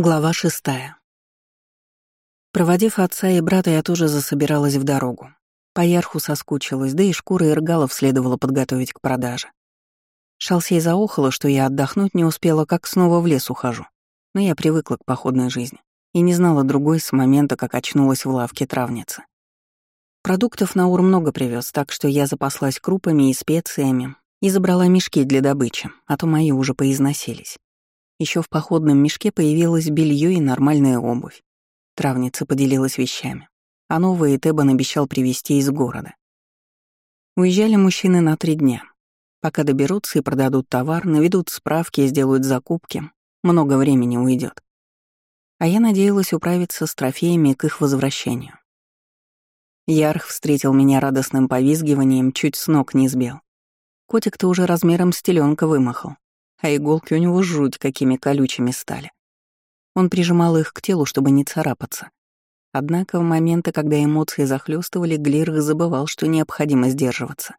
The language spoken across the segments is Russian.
Глава шестая. Проводив отца и брата, я тоже засобиралась в дорогу. По ярху соскучилась, да и шкуры иргалов следовало подготовить к продаже. Шалсей заохала, что я отдохнуть не успела, как снова в лес ухожу. Но я привыкла к походной жизни и не знала другой с момента, как очнулась в лавке травницы. Продуктов Наур много привез, так что я запаслась крупами и специями и забрала мешки для добычи, а то мои уже поизносились. Еще в походном мешке появилось белье и нормальная обувь. Травница поделилась вещами, а новые Тебан обещал привезти из города. Уезжали мужчины на три дня. Пока доберутся и продадут товар, наведут справки и сделают закупки, много времени уйдет. А я надеялась управиться с трофеями к их возвращению. Ярх встретил меня радостным повизгиванием, чуть с ног не сбил. Котик-то уже размером с теленка вымахал, а иголки у него жуть какими колючими стали. Он прижимал их к телу, чтобы не царапаться. Однако в моменты, когда эмоции захлестывали, Глирх забывал, что необходимо сдерживаться.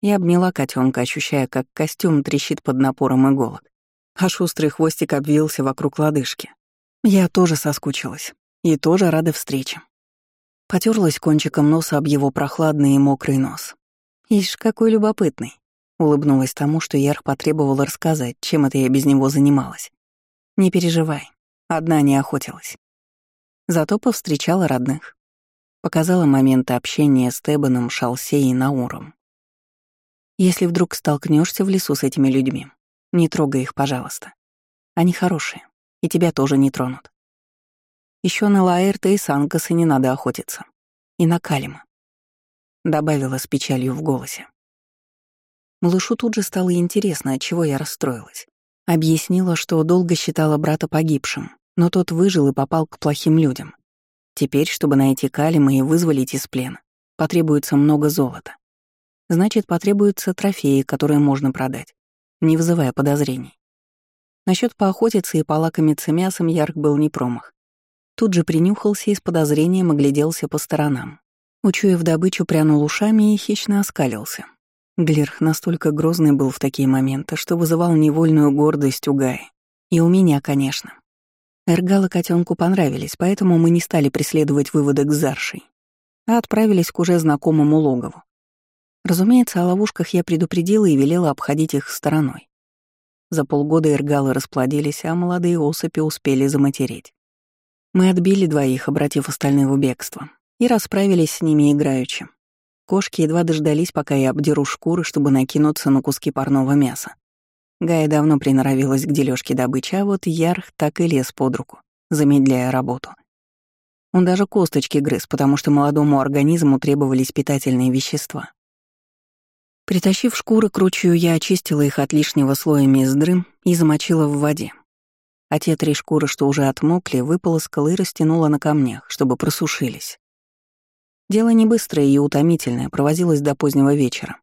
Я обняла котенка, ощущая, как костюм трещит под напором иголок, а шустрый хвостик обвился вокруг лодыжки. Я тоже соскучилась и тоже рада встрече. Потерлась кончиком носа об его прохладный и мокрый нос. Ишь, какой любопытный. Улыбнулась тому, что Ярх потребовала рассказать, чем это я без него занималась. «Не переживай, одна не охотилась». Зато повстречала родных. Показала моменты общения с Тебаном, Шалсей и Науром. Если вдруг столкнешься в лесу с этими людьми, не трогай их, пожалуйста. Они хорошие, и тебя тоже не тронут. Еще на Лаэрта и Санкаса не надо охотиться. И на Калима. Добавила с печалью в голосе. Малышу тут же стало интересно, от чего я расстроилась. Объяснила, что долго считала брата погибшим, но тот выжил и попал к плохим людям. Теперь, чтобы найти Калима и вызволить из плена, потребуется много золота. Значит, потребуются трофеи, которые можно продать, не вызывая подозрений. Насчет поохотиться и полакомиться мясом Ярк был не промах. Тут же принюхался и с подозрением огляделся по сторонам. Учуяв добычу, прянул ушами и хищно оскалился. Глирх настолько грозный был в такие моменты, что вызывал невольную гордость у Гаи. И у меня, конечно. Эргал и котенку понравились, поэтому мы не стали преследовать выводок с Заршей, а отправились к уже знакомому логову. Разумеется, о ловушках я предупредила и велела обходить их стороной. За полгода эргалы расплодились, а молодые особи успели заматереть. Мы отбили двоих, обратив остальных в бегство, и расправились с ними играючи, Кошки едва дождались, пока я обдеру шкуры, чтобы накинуться на куски парного мяса. Гая давно приноровилась к дележке добычи, а вот Ярх так и лез под руку, замедляя работу. Он даже косточки грыз, потому что молодому организму требовались питательные вещества. Притащив шкуры к ручью, я очистила их от лишнего слоя мездры и замочила в воде. А те три шкуры, что уже отмокли, выполоскала и растянула на камнях, чтобы просушились. Дело не быстрое и утомительное, провозилось до позднего вечера.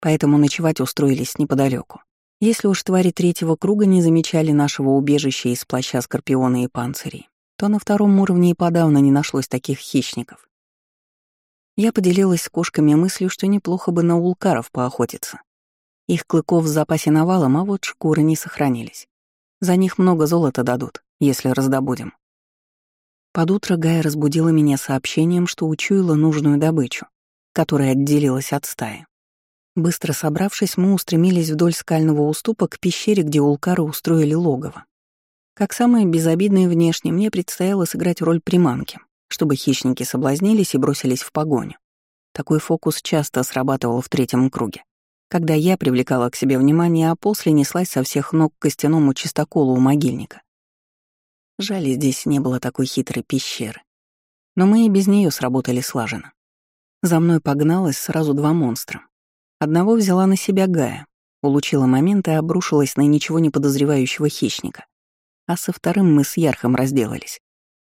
Поэтому ночевать устроились неподалеку. Если уж твари третьего круга не замечали нашего убежища из плаща скорпиона и панцирей, то на втором уровне и подавно не нашлось таких хищников. Я поделилась с кошками мыслью, что неплохо бы на улкаров поохотиться. Их клыков в запасе навалом, а вот шкуры не сохранились. За них много золота дадут, если раздобудем. Под утро Гая разбудила меня сообщением, что учуяла нужную добычу, которая отделилась от стаи. Быстро собравшись, мы устремились вдоль скального уступа к пещере, где улкары устроили логово. Как самое безобидное внешне, мне предстояло сыграть роль приманки, чтобы хищники соблазнились и бросились в погоню. Такой фокус часто срабатывал в третьем круге, когда я привлекала к себе внимание, а после неслась со всех ног к костяному чистоколу у могильника. Жаль, здесь не было такой хитрой пещеры. Но мы и без нее сработали слаженно. За мной погналось сразу два монстра. Одного взяла на себя Гая, улучила момент и обрушилась на ничего не подозревающего хищника. А со вторым мы с Ярхом разделались,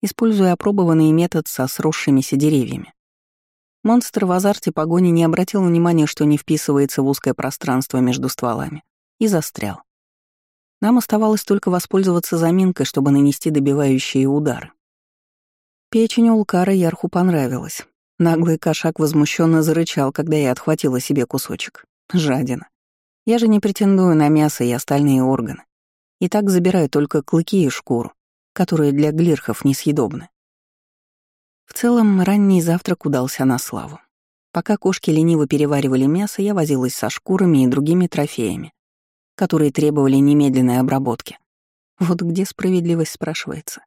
используя опробованный метод со сросшимися деревьями. Монстр в азарте погони не обратил внимания, что не вписывается в узкое пространство между стволами, и застрял. Нам оставалось только воспользоваться заминкой, чтобы нанести добивающие удары. Печень у Улкара Ярху понравилась. Наглый кошак возмущенно зарычал, когда я отхватила себе кусочек. Жадина. Я же не претендую на мясо и остальные органы. И так забираю только клыки и шкуру. которые для глирхов несъедобны. В целом, ранний завтрак удался на славу. Пока кошки лениво переваривали мясо, я возилась со шкурами и другими трофеями, которые требовали немедленной обработки. Вот где справедливость спрашивается.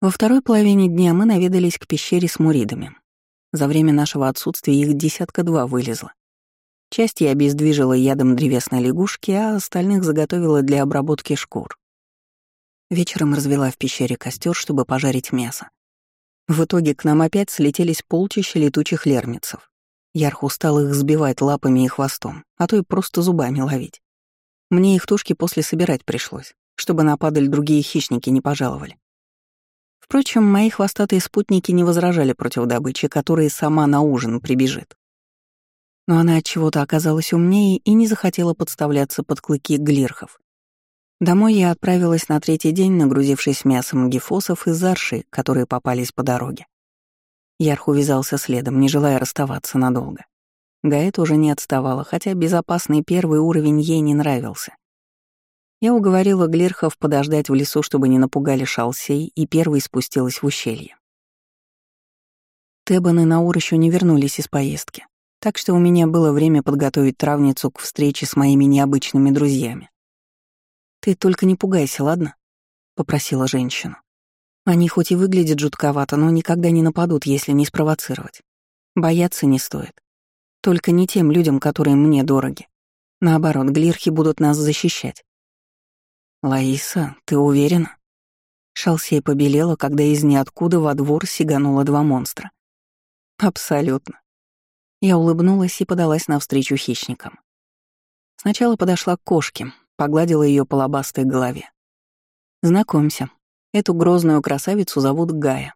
Во второй половине дня мы наведались к пещере с муридами. За время нашего отсутствия их десятка два вылезло. Часть я обездвижила ядом древесной лягушки, а остальных заготовила для обработки шкур. Вечером развела в пещере костер, чтобы пожарить мясо. В итоге к нам опять слетелись полчища летучих лермицев. Ярх устал их сбивать лапами и хвостом, а то и просто зубами ловить. Мне их тушки после собирать пришлось, чтобы на падаль другие хищники не пожаловали. Впрочем, мои хвостатые спутники не возражали против добычи, которая сама на ужин прибежит. Но она от чего-то оказалась умнее и не захотела подставляться под клыки глирхов. Домой я отправилась на третий день, нагрузившись мясом гифосов и зарши, которые попались по дороге. Ярх увязался следом, не желая расставаться надолго. Гаэт уже не отставала, хотя безопасный первый уровень ей не нравился. Я уговорила Глирхов подождать в лесу, чтобы не напугали шалсей, и первой спустилась в ущелье. Тебан и Наур еще не вернулись из поездки, так что у меня было время подготовить травницу к встрече с моими необычными друзьями. «Ты только не пугайся, ладно?» — попросила женщину. «Они хоть и выглядят жутковато, но никогда не нападут, если не спровоцировать. Бояться не стоит. Только не тем людям, которые мне дороги. Наоборот, глирхи будут нас защищать. «Лаиса, ты уверена?» Шалсей побелела, когда из ниоткуда во двор сигануло два монстра. «Абсолютно». Я улыбнулась и подалась навстречу хищникам. Сначала подошла к кошке, погладила ее по лобастой голове. «Знакомься, эту грозную красавицу зовут Гая.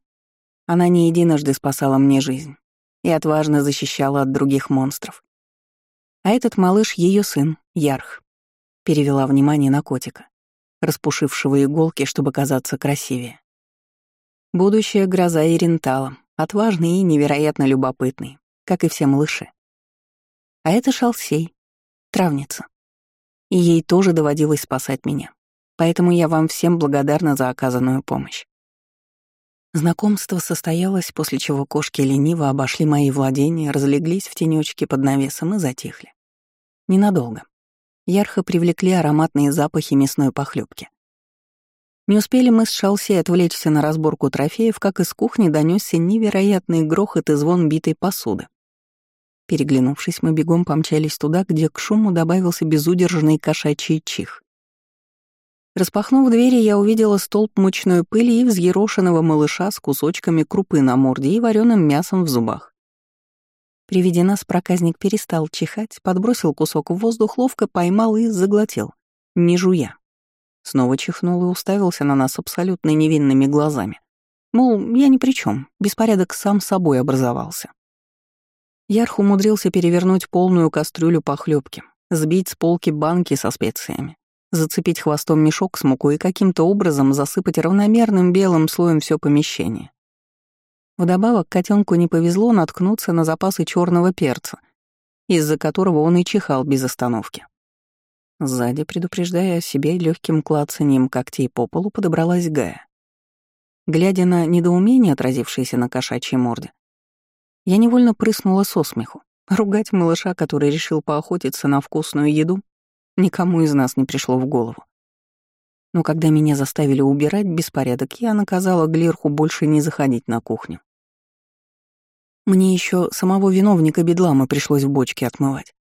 Она не единожды спасала мне жизнь и отважно защищала от других монстров. А этот малыш — ее сын, Ярх. Перевела внимание на котика распушившего иголки, чтобы казаться красивее. Будущая гроза Ирентала, отважный и невероятно любопытный, как и все малыши. А это Шалсей, травница. И ей тоже доводилось спасать меня. Поэтому я вам всем благодарна за оказанную помощь. Знакомство состоялось, после чего кошки лениво обошли мои владения, разлеглись в тенечке под навесом и затихли. Ненадолго. Ярко привлекли ароматные запахи мясной похлебки. Не успели мы с Шалси отвлечься на разборку трофеев, как из кухни донесся невероятный грохот и звон битой посуды. Переглянувшись, мы бегом помчались туда, где к шуму добавился безудержный кошачий чих. Распахнув двери, я увидела столб мучной пыли и взъерошенного малыша с кусочками крупы на морде и вареным мясом в зубах. При виде нас проказник перестал чихать, подбросил кусок в воздух, ловко поймал и заглотил, не жуя. Снова чихнул и уставился на нас абсолютно невинными глазами. Мол, я ни при чем, беспорядок сам собой образовался. Ярх умудрился перевернуть полную кастрюлю похлебки, сбить с полки банки со специями, зацепить хвостом мешок с мукой и каким-то образом засыпать равномерным белым слоем все помещение. Вдобавок котенку не повезло наткнуться на запасы черного перца, из-за которого он и чихал без остановки. Сзади, предупреждая о себе легким клацанием когтей по полу, подобралась Гая. Глядя на недоумение, отразившееся на кошачьей морде, я невольно прыснула со смеху. Ругать малыша, который решил поохотиться на вкусную еду, никому из нас не пришло в голову. Но когда меня заставили убирать беспорядок, я наказала Глерху больше не заходить на кухню. Мне еще самого виновника бедлама пришлось в бочке отмывать.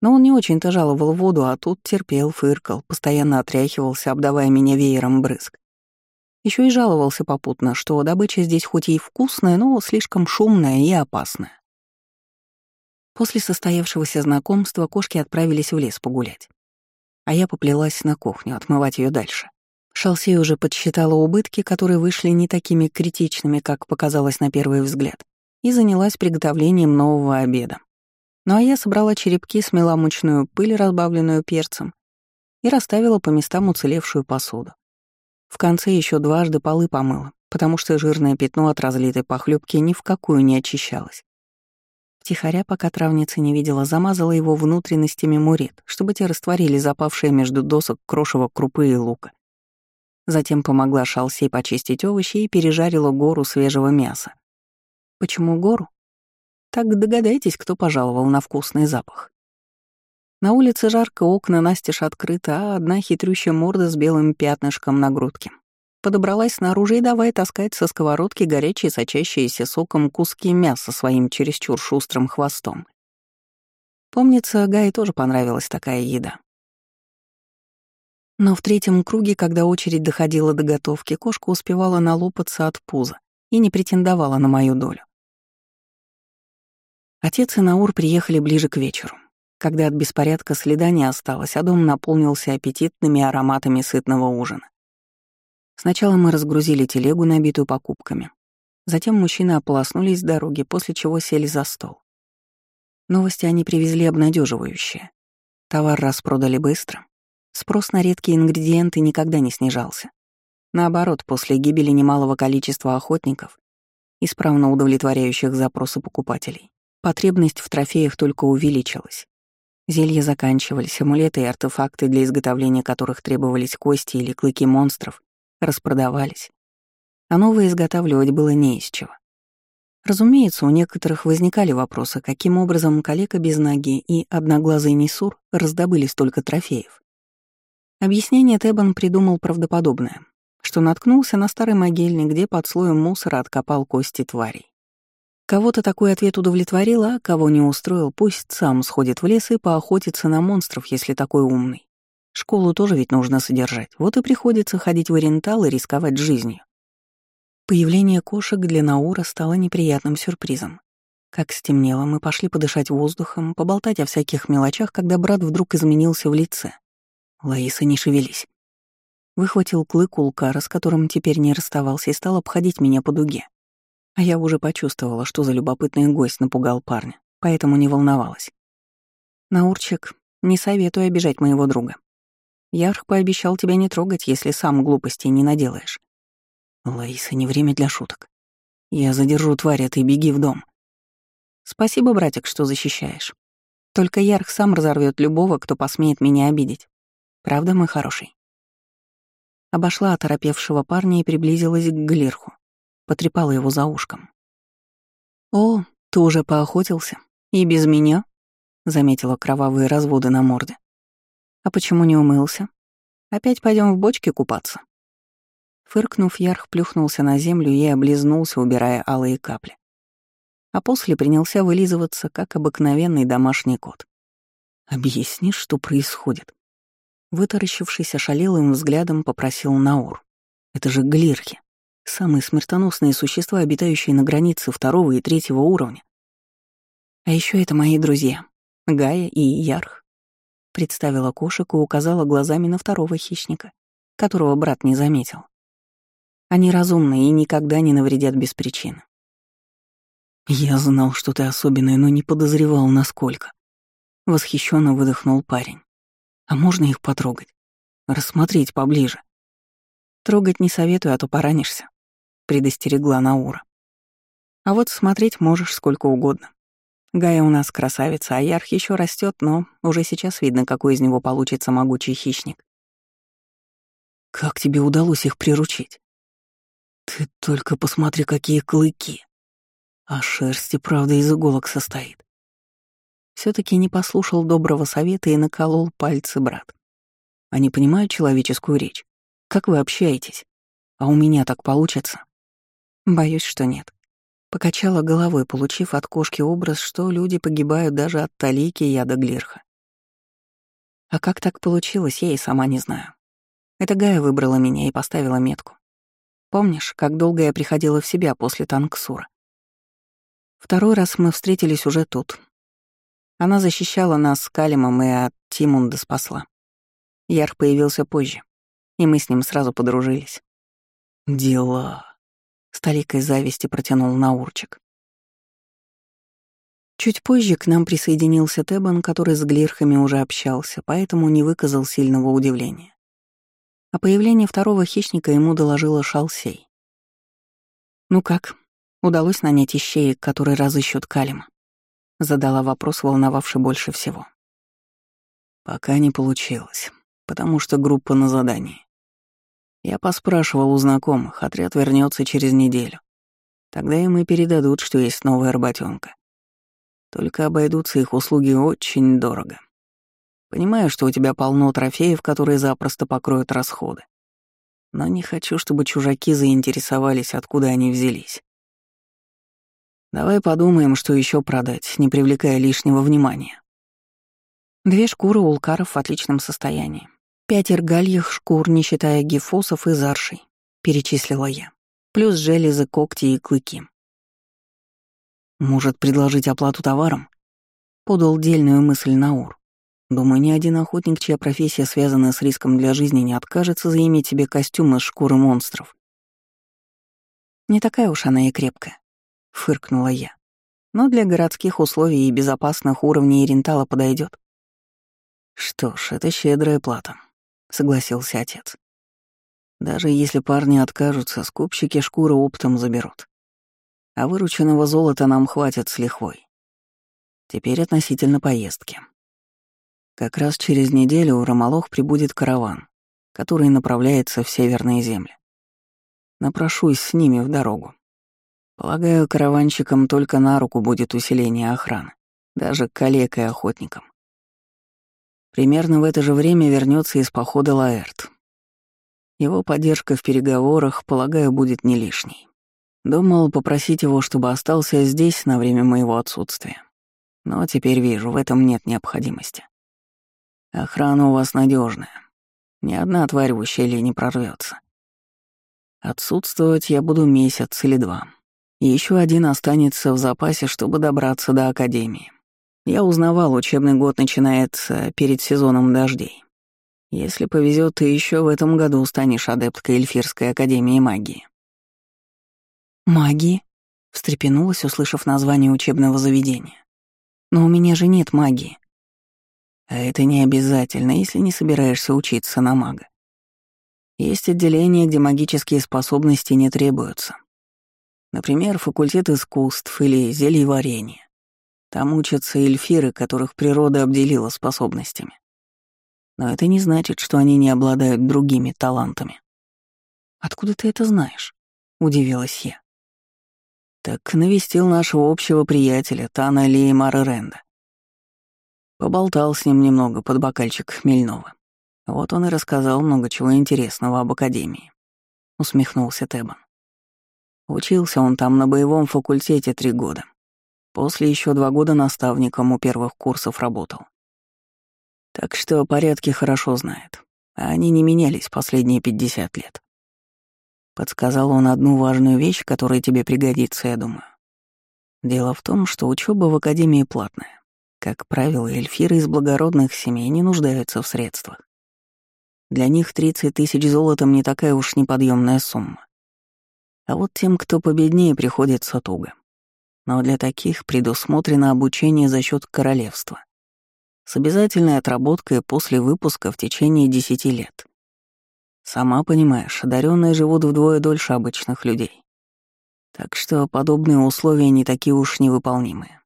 Но он не очень-то жаловал воду, а тут терпел, фыркал, постоянно отряхивался, обдавая меня веером брызг. Еще и жаловался попутно, что добыча здесь хоть и вкусная, но слишком шумная и опасная. После состоявшегося знакомства кошки отправились в лес погулять. А я поплелась на кухню, отмывать ее дальше. Шалсей уже подсчитала убытки, которые вышли не такими критичными, как показалось на первый взгляд и занялась приготовлением нового обеда. Ну а я собрала черепки, смела мучную пыль, разбавленную перцем, и расставила по местам уцелевшую посуду. В конце еще дважды полы помыла, потому что жирное пятно от разлитой похлебки ни в какую не очищалось. Втихаря, пока травница не видела, замазала его внутренностями мурет, чтобы те растворили запавшие между досок крошево крупы и лука. Затем помогла Шалсей почистить овощи и пережарила гору свежего мяса. Почему гору? Так догадайтесь, кто пожаловал на вкусный запах. На улице жарко, окна настежь открыты, а одна хитрющая морда с белым пятнышком на грудке. Подобралась снаружи и давай таскать со сковородки горячие, сочащиеся соком куски мяса своим чересчур шустрым хвостом. Помнится, Гае тоже понравилась такая еда. Но в третьем круге, когда очередь доходила до готовки, кошка успевала налопаться от пуза и не претендовала на мою долю. Отец и Наур приехали ближе к вечеру когда от беспорядка следа не осталось, а дом наполнился аппетитными ароматами сытного ужина. Сначала мы разгрузили телегу, набитую покупками. Затем мужчины ополоснулись с дороги, после чего сели за стол. Новости они привезли обнадеживающие. Товар распродали быстро. Спрос на редкие ингредиенты никогда не снижался. Наоборот, после гибели немалого количества охотников, исправно удовлетворяющих запросы покупателей, потребность в трофеях только увеличилась. Зелья заканчивались, амулеты и артефакты, для изготовления которых требовались кости или клыки монстров, распродавались. А новые изготавливать было не из чего. Разумеется, у некоторых возникали вопросы, каким образом калека без ноги и одноглазый Несур раздобыли столько трофеев. Объяснение Тебан придумал правдоподобное, что наткнулся на старый могильник, где под слоем мусора откопал кости тварей. Кого-то такой ответ удовлетворил, а кого не устроил, пусть сам сходит в лес и поохотится на монстров, если такой умный. Школу тоже ведь нужно содержать, вот и приходится ходить в Орентал и рисковать жизнью. Появление кошек для Наура стало неприятным сюрпризом. Как стемнело, мы пошли подышать воздухом, поболтать о всяких мелочах, когда брат вдруг изменился в лице. Лаиса, не шевелись. Выхватил клык улкара, с которым теперь не расставался, и стал обходить меня по дуге. А я уже почувствовала, что за любопытный гость напугал парня, поэтому не волновалась. «Наурчик, не советую обижать моего друга. Ярх пообещал тебя не трогать, если сам глупостей не наделаешь». «Лаиса, не время для шуток. Я задержу тварь, а ты беги в дом». «Спасибо, братик, что защищаешь. Только Ярх сам разорвет любого, кто посмеет меня обидеть. Правда, мой хороший?» Обошла оторопевшего парня и приблизилась к Глирху потрепала его за ушком. «О, ты уже поохотился? И без меня?» — заметила кровавые разводы на морде. «А почему не умылся? Опять пойдем в бочке купаться?» Фыркнув, Ярх плюхнулся на землю и облизнулся, убирая алые капли. А после принялся вылизываться, как обыкновенный домашний кот. «Объясни, что происходит?» Вытаращившись ошалелым взглядом, попросил Наур. «Это же глирхи. Самые смертоносные существа, обитающие на границе второго и третьего уровня. А еще это мои друзья, Гая и Ярх. Представила кошек и указала глазами на второго хищника, которого брат не заметил. Они разумные и никогда не навредят без причины. «Я знал, что ты особенная, но не подозревал, насколько». Восхищенно выдохнул парень. «А можно их потрогать? Рассмотреть поближе?» «Трогать не советую, а то поранишься», — предостерегла Наура. «А вот смотреть можешь сколько угодно. Гая у нас красавица, а Ярх еще растет, но уже сейчас видно, какой из него получится могучий хищник. Как тебе удалось их приручить? Ты только посмотри, какие клыки. А шерсть и правда из иголок состоит. все таки не послушал доброго совета и наколол пальцы брат. Они понимают человеческую речь. Как вы общаетесь? А у меня так получится? Боюсь, что нет. Покачала головой, получив от кошки образ, что люди погибают даже от талики яда Глирха. А как так получилось, я и сама не знаю. Это Гая выбрала меня и поставила метку. Помнишь, как долго я приходила в себя после Танксура? Второй раз мы встретились уже тут. Она защищала нас с Калимом и от Тимунда спасла. Ярх появился позже, и мы с ним сразу подружились. «Дела», с толикой зависти протянул Наурчик. Чуть позже к нам присоединился Тебан, который с глирхами уже общался, поэтому не выказал сильного удивления. О появлении второго хищника ему доложила Шалсей. «Ну как, удалось нанять ищеек, которые разыщут Калима?» — задала вопрос, волновавший больше всего. «Пока не получилось, потому что группа на задании. Я поспрашивал у знакомых, отряд вернется через неделю. Тогда им и передадут, что есть новая работенка. Только обойдутся их услуги очень дорого. Понимаю, что у тебя полно трофеев, которые запросто покроют расходы. Но не хочу, чтобы чужаки заинтересовались, откуда они взялись. Давай подумаем, что еще продать, не привлекая лишнего внимания. Две шкуры улкаров в отличном состоянии. Пять иргальих шкур, не считая гифосов и заршей, перечислила я. Плюс железы, когти и клыки. Может, предложить оплату товаром? Подал дельную мысль Наур. Думаю, ни один охотник, чья профессия связана с риском для жизни, не откажется заиметь себе костюм из шкуры монстров. Не такая уж она и крепкая, фыркнула я. Но для городских условий и безопасных уровней рентала подойдет. Что ж, это щедрая плата, согласился отец. Даже если парни откажутся, скупщики шкуры оптом заберут. А вырученного золота нам хватит с лихвой. Теперь относительно поездки. Как раз через неделю у Ромолох прибудет караван, который направляется в северные земли. Напрошусь с ними в дорогу. Полагаю, караванщикам только на руку будет усиление охраны, даже и охотникам. Примерно в это же время вернется из похода Лаэрт. Его поддержка в переговорах, полагаю, будет не лишней. Думал попросить его, чтобы остался здесь на время моего отсутствия. Но теперь вижу, в этом нет необходимости. Охрана у вас надежная. Ни одна тварь в ущелье не прорвется. Отсутствовать я буду месяц или два. Еще один останется в запасе, чтобы добраться до Академии. Я узнавал, учебный год начинается перед сезоном дождей. Если повезет, ты еще в этом году станешь адепткой Эльфирской Академии Магии. «Магии?» — встрепенулась, услышав название учебного заведения. «Но у меня же нет магии. А это не обязательно, если не собираешься учиться на мага. Есть отделения, где магические способности не требуются. Например, факультет искусств или зельеварения. Там учатся эльфиры, которых природа обделила способностями. Но это не значит, что они не обладают другими талантами. «Откуда ты это знаешь?» — удивилась я. «Так навестил нашего общего приятеля, Тана Леймара Ренда. Поболтал с ним немного под бокальчик хмельного. Вот он и рассказал много чего интересного об Академии. Усмехнулся Тебан. Учился он там на боевом факультете три года. После еще два года наставником у первых курсов работал. Так что порядки хорошо знает. Они не менялись последние пятьдесят лет. Подсказал он одну важную вещь, которая тебе пригодится, я думаю. Дело в том, что учеба в Академии платная. Как правило, эльфиры из благородных семей не нуждаются в средствах. Для них 30 тысяч золотом не такая уж неподъемная сумма. А вот тем, кто победнее, приходится туго. Но для таких предусмотрено обучение за счет королевства. С обязательной отработкой после выпуска в течение 10 лет. Сама понимаешь, одаренные живут вдвое дольше обычных людей. Так что подобные условия не такие уж невыполнимые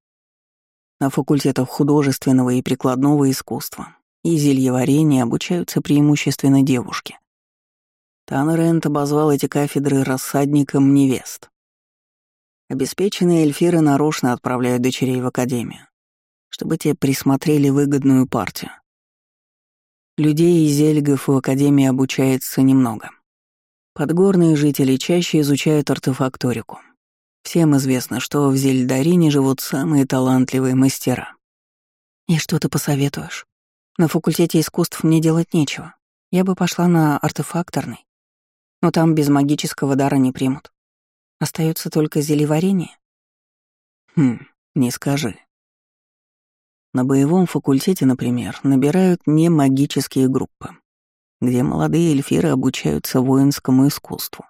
на факультетах художественного и прикладного искусства и зельеварения обучаются преимущественно девушки. Тан Рент обозвал эти кафедры рассадником невест. Обеспеченные эльфиры нарочно отправляют дочерей в академию, чтобы те присмотрели выгодную партию. Людей из зельгов у академии обучается немного. Подгорные жители чаще изучают артефакторику. Всем известно, что в Зельдарине живут самые талантливые мастера. И что ты посоветуешь? На факультете искусств мне делать нечего. Я бы пошла на артефакторный. Но там без магического дара не примут. Остается только зельеварение. Хм, не скажи. На боевом факультете, например, набирают не магические группы, где молодые эльфиры обучаются воинскому искусству.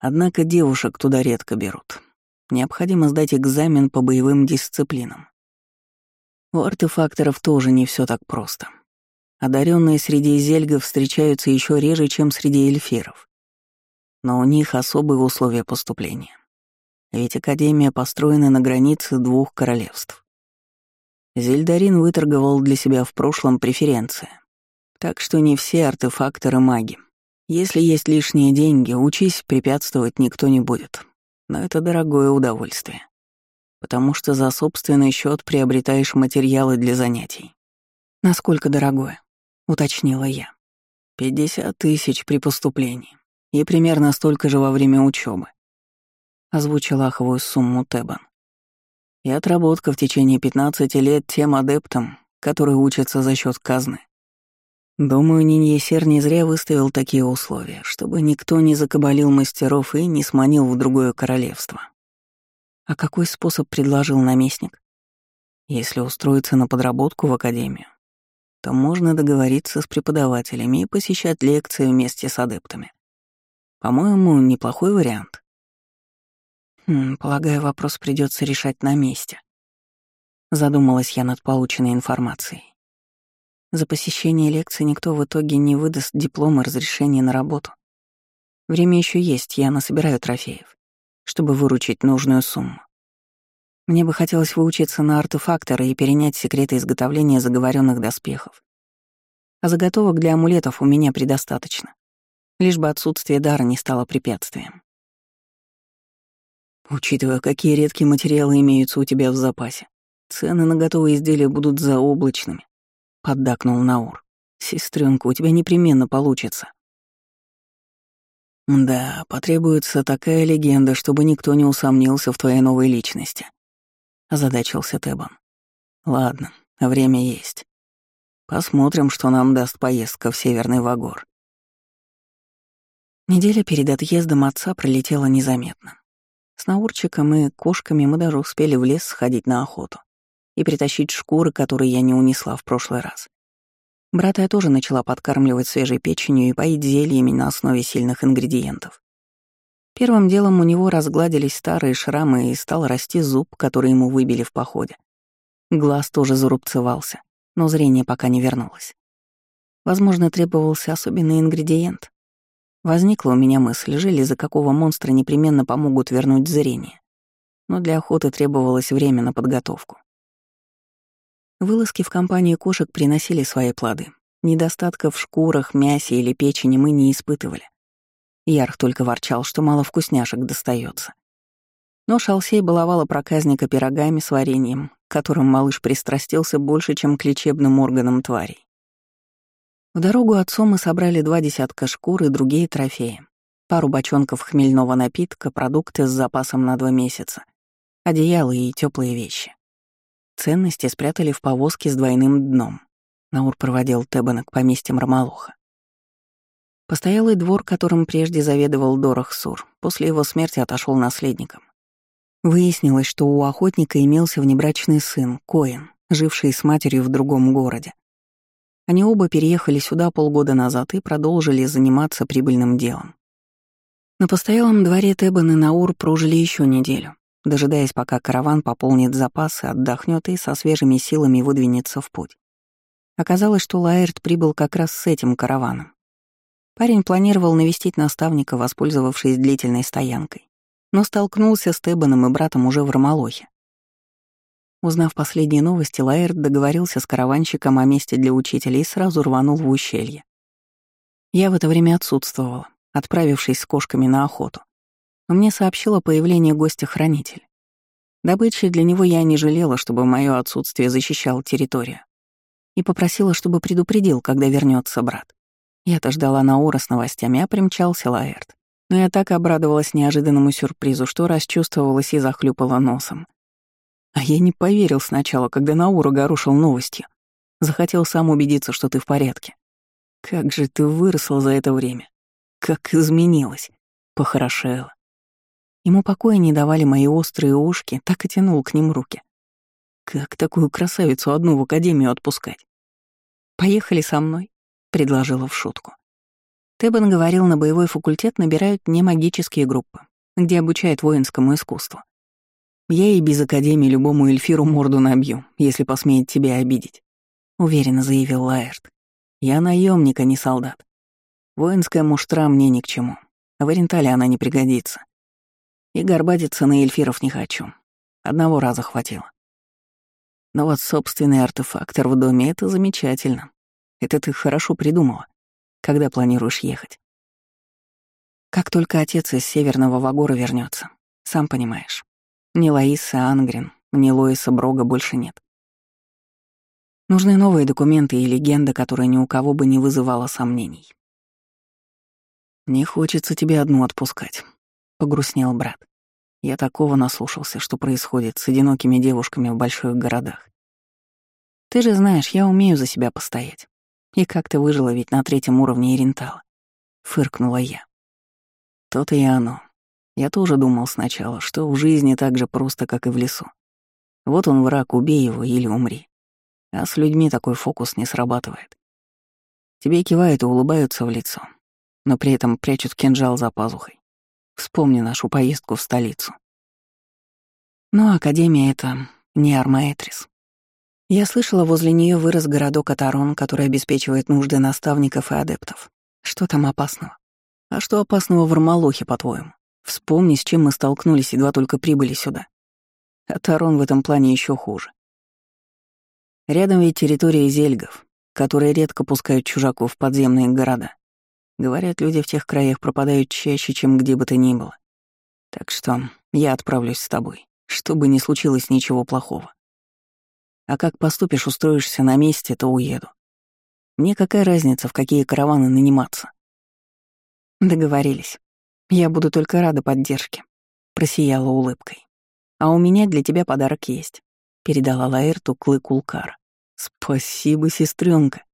Однако девушек туда редко берут. Необходимо сдать экзамен по боевым дисциплинам. У артефакторов тоже не все так просто. Одаренные среди зельгов встречаются еще реже, чем среди эльфиров. Но у них особые условия поступления. Ведь Академия построена на границе двух королевств. Зельдарин выторговал для себя в прошлом преференции. Так что не все артефакторы маги. Если есть лишние деньги, учись, препятствовать никто не будет. Но это дорогое удовольствие. Потому что за собственный счет приобретаешь материалы для занятий. Насколько дорогое? Уточнила я. Пятьдесят тысяч при поступлении. И примерно столько же во время учебы. Озвучил аховую сумму Тебан. И отработка в течение 15 лет тем адептам, которые учатся за счет казны. Думаю, Ниньесер не зря выставил такие условия, чтобы никто не закабалил мастеров и не сманил в другое королевство. А какой способ предложил наместник? Если устроиться на подработку в академию, то можно договориться с преподавателями и посещать лекции вместе с адептами. По-моему, неплохой вариант. Хм, полагаю, вопрос придется решать на месте. Задумалась я над полученной информацией. За посещение лекции никто в итоге не выдаст диплом и разрешение на работу. Время еще есть, я насобираю трофеев, чтобы выручить нужную сумму. Мне бы хотелось выучиться на артефактора и перенять секреты изготовления заговоренных доспехов. А заготовок для амулетов у меня предостаточно. Лишь бы отсутствие дара не стало препятствием. Учитывая, какие редкие материалы имеются у тебя в запасе, цены на готовые изделия будут заоблачными поддакнул Наур. Сестренка, у тебя непременно получится. Да, потребуется такая легенда, чтобы никто не усомнился в твоей новой личности. Озадачился Тебан. Ладно, время есть. Посмотрим, что нам даст поездка в Северный Вагор. Неделя перед отъездом отца пролетела незаметно. С Наурчиком и кошками мы даже успели в лес сходить на охоту и притащить шкуры, которые я не унесла в прошлый раз. Брата я тоже начала подкармливать свежей печенью и поить зельями на основе сильных ингредиентов. Первым делом у него разгладились старые шрамы и стал расти зуб, который ему выбили в походе. Глаз тоже зарубцевался, но зрение пока не вернулось. Возможно, требовался особенный ингредиент. Возникла у меня мысль, железы какого монстра непременно помогут вернуть зрение. Но для охоты требовалось время на подготовку. Вылазки в компании кошек приносили свои плоды. Недостатка в шкурах, мясе или печени мы не испытывали. Ярх только ворчал, что мало вкусняшек достается. Но Шалсей баловала проказника пирогами с вареньем, которым малыш пристрастился больше, чем к лечебным органам тварей. В дорогу отцу мы собрали два десятка шкур и другие трофеи. Пару бочонков хмельного напитка, продукты с запасом на два месяца, одеяло и теплые вещи. Ценности спрятали в повозке с двойным дном. Наур проводил Тебана к поместьям Ромалуха. Постоялый двор, которым прежде заведовал Дорох Сур, после его смерти отошел наследником. Выяснилось, что у охотника имелся внебрачный сын, Коин, живший с матерью в другом городе. Они оба переехали сюда полгода назад и продолжили заниматься прибыльным делом. На постоялом дворе Тебан и Наур прожили еще неделю, дожидаясь, пока караван пополнит запасы, отдохнет и со свежими силами выдвинется в путь. Оказалось, что Лаэрт прибыл как раз с этим караваном. Парень планировал навестить наставника, воспользовавшись длительной стоянкой, но столкнулся с Тебаном и братом уже в Ромолохе. Узнав последние новости, Лаэрт договорился с караванщиком о месте для учителя и сразу рванул в ущелье. Я в это время отсутствовала, отправившись с кошками на охоту мне сообщил о появлении гостя-хранитель. Добычи для него я не жалела, чтобы мое отсутствие защищал территорию. И попросила, чтобы предупредил, когда вернется брат. Я-то ждала Наура с новостями, а примчался Лаэрт. Но я так обрадовалась неожиданному сюрпризу, что расчувствовалась и захлюпала носом. А я не поверил сначала, когда Наур огорушил новостью. Захотел сам убедиться, что ты в порядке. Как же ты выросла за это время. Как изменилась. Похорошела. Ему покоя не давали мои острые ушки, так и тянул к ним руки. Как такую красавицу одну в академию отпускать? «Поехали со мной», — предложила в шутку. Тебан говорил, на боевой факультет набирают не магические группы, где обучают воинскому искусству. Я и без академии любому эльфиру морду набью, если посмеет тебя обидеть», — уверенно заявил Лаэрт. «Я наемник, а не солдат. Воинская муштра мне ни к чему. В Орентале она не пригодится. И горбатиться на эльфиров не хочу. Одного раза хватило. Но вот собственный артефактор в доме — это замечательно. Это ты хорошо придумала. Когда планируешь ехать? Как только отец из Северного Вагора вернется, сам понимаешь. Ни Лаисы Ангрин, ни Лоиса Брога больше нет. Нужны новые документы и легенда, которая ни у кого бы не вызывала сомнений. «Не хочется тебе одну отпускать», — погрустнел брат. «Я такого наслушался, что происходит с одинокими девушками в больших городах. Ты же знаешь, я умею за себя постоять. И как ты выжила ведь на третьем уровне Ирентала?» — фыркнула я. То-то и оно. Я тоже думал сначала, что в жизни так же просто, как и в лесу. Вот он враг, убей его или умри. А с людьми такой фокус не срабатывает. Тебе кивают и улыбаются в лицо, но при этом прячут кинжал за пазухой. Вспомни нашу поездку в столицу. Но Академия — это не Армаэтрис. Я слышала, возле нее вырос городок Атарон, который обеспечивает нужды наставников и адептов. Что там опасного? А что опасного в Армалохе, по-твоему? Вспомни, с чем мы столкнулись, едва только прибыли сюда. А Тарон в этом плане еще хуже. Рядом ведь территория зельгов, которые редко пускают чужаков в подземные города. Говорят, люди в тех краях пропадают чаще, чем где бы то ни было. Так что я отправлюсь с тобой, чтобы не случилось ничего плохого. А как поступишь, устроишься на месте, то уеду. Мне какая разница, в какие караваны наниматься? Договорились. Я буду только рада поддержке. Просияла улыбкой. А у меня для тебя подарок есть. Передала Лаэрту клык Улкара. Спасибо, сестренка.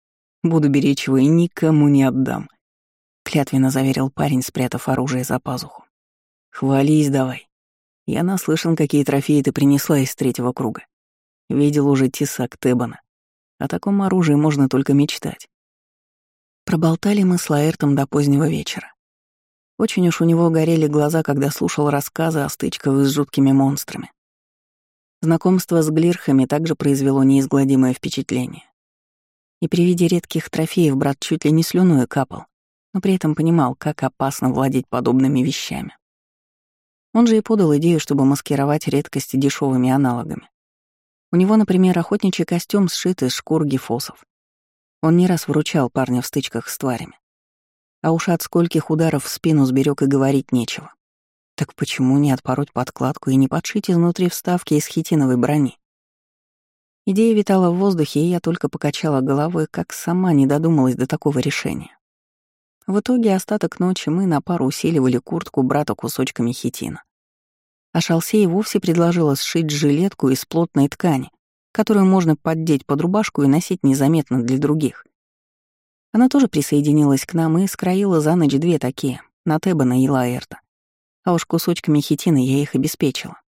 Буду беречь его и никому не отдам. Клятвенно заверил парень, спрятав оружие за пазуху. Хвались давай. Я наслышан, какие трофеи ты принесла из третьего круга. Видел уже тесак Тебана. О таком оружии можно только мечтать. Проболтали мы с Лаэртом до позднего вечера. Очень уж у него горели глаза, когда слушал рассказы о стычках с жуткими монстрами. Знакомство с глирхами также произвело неизгладимое впечатление. И при виде редких трофеев брат чуть ли не слюной капал, но при этом понимал, как опасно владеть подобными вещами. Он же и подал идею, чтобы маскировать редкости дешевыми аналогами. У него, например, охотничий костюм сшит из шкур гифосов. Он не раз вручал парня в стычках с тварями. А уж от скольких ударов в спину сберег и говорить нечего. Так почему не отпороть подкладку и не подшить изнутри вставки из хитиновой брони? Идея витала в воздухе, и я только покачала головой, как сама не додумалась до такого решения. В итоге остаток ночи мы на пару усиливали куртку брата кусочками хитина. А Шалсей вовсе предложила сшить жилетку из плотной ткани, которую можно поддеть под рубашку и носить незаметно для других. Она тоже присоединилась к нам и скроила за ночь две такие, на Тебана и Лаэрта. А уж кусочками хитина я их обеспечила.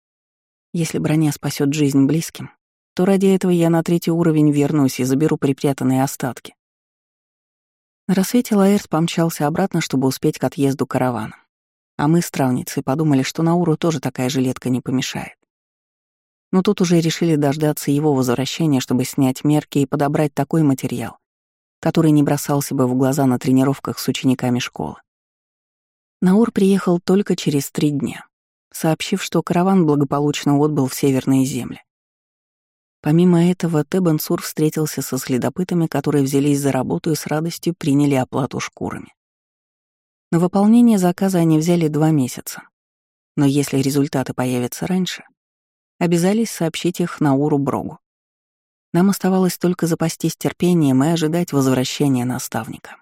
Если броня спасет жизнь близким, то ради этого я на третий уровень вернусь и заберу припрятанные остатки. На рассвете Лаэрт помчался обратно, чтобы успеть к отъезду каравана. А мы с травницей подумали, что Науру тоже такая жилетка не помешает. Но тут уже решили дождаться его возвращения, чтобы снять мерки и подобрать такой материал, который не бросался бы в глаза на тренировках с учениками школы. Наур приехал только через три дня, сообщив, что караван благополучно отбыл в северные земли. Помимо этого, Тебансур встретился со следопытами, которые взялись за работу и с радостью приняли оплату шкурами. На выполнение заказа они взяли два месяца. Но если результаты появятся раньше, обязались сообщить их Науру Брогу. Нам оставалось только запастись терпением и ожидать возвращения наставника.